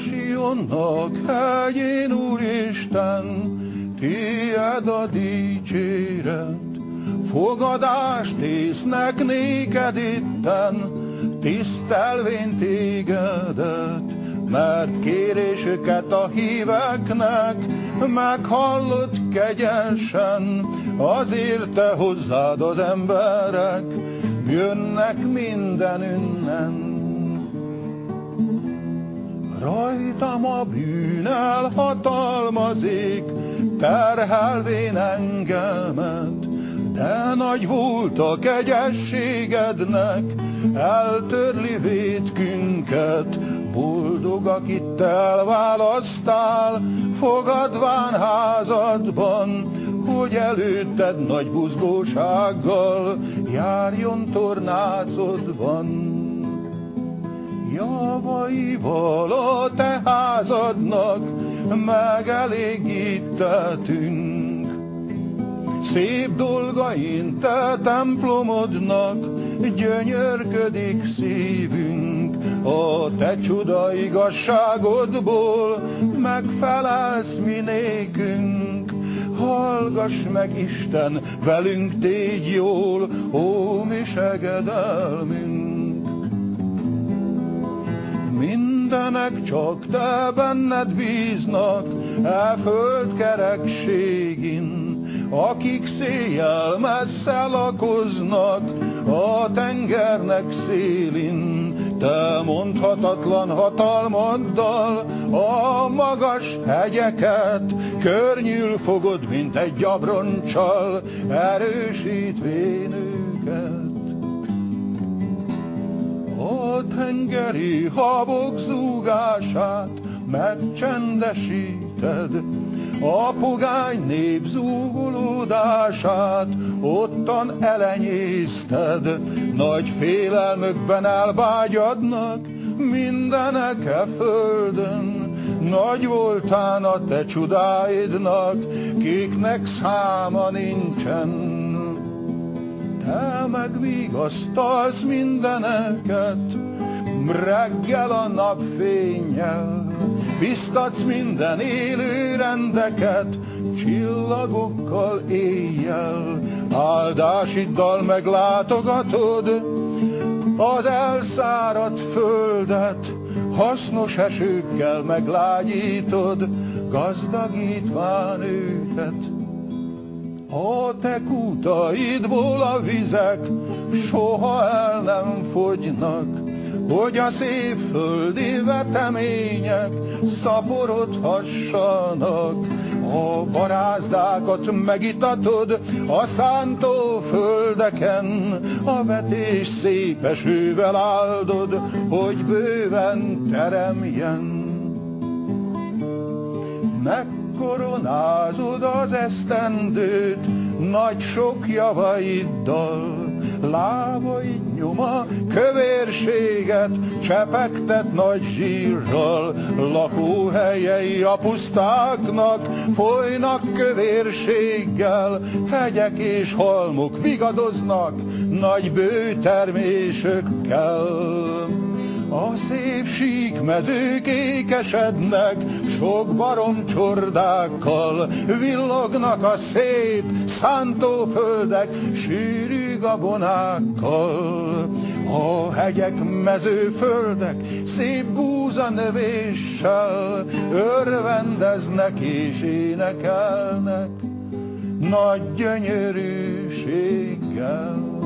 Sionnak hegyén, Úristen, tied a dicséret. Fogadást tésznek néked itten, tisztelvén tégedet, mert kérésüket a híveknek meghallott kegyesen, azért te hozzád az emberek, jönnek ünnen. Rajtam a bűn elhatalmazik, terhelvén engemet, de nagy volt a kegyességednek, eltörli vétkünket, boldog, akit te elválasztál, fogadván házadban, hogy előtted nagy buzgósággal járjon tornácodban. Javaival a te házadnak megelégítettünk. Szép dolgain te templomodnak gyönyörködik szívünk, a te csuda igazságodból megfelelsz mi nékünk. Hallgass meg Isten, velünk tégy jól, ó mi segedelmünk. Mindenek csak te benned bíznak, e föld kerekségin, akik széjjel messze lakoznak a tengernek szélin. Te mondhatatlan hatalmaddal a magas hegyeket környül fogod, mint egy gyabroncsal, erősítvén őket. A tengeri habok zúgását megcsendesíted, a pogány nép zúgolódását ottan elenyészted, nagy félelmökben elvágyadnak mindenek e földön. Nagy voltán a te csodáidnak, kiknek száma nincsen. Te meg vigasztalsz mindeneket, reggel a napfényjel, biztatsz minden élő rendeket, csillagokkal éjjel, áldásiddal meglátogatod az elszáradt földet, hasznos esőkkel meglágyítod, gazdagítván őket. A te kútaidból a vizek soha el nem fogynak, hogy a szép földi vetemények szaporodhassanak. A barázdákat megitatod a szántó földeken, a vetés szép esővel áldod, hogy bőven teremjen. Megkoronázod az esztendőt nagy sok javaiddal, lábaid nyoma kövérséget csepegtet nagy zsírral, lakóhelyei a pusztáknak folynak kövérséggel, hegyek és halmok vigadoznak nagy bő termésökkel. A szép sík mezők ékesednek, sok barom csordákkal, villognak a szép szántóföldek, sűrű gabonákkal. A hegyek, mezőföldek szép búza növéssel örvendeznek és énekelnek nagy gyönyörűséggel.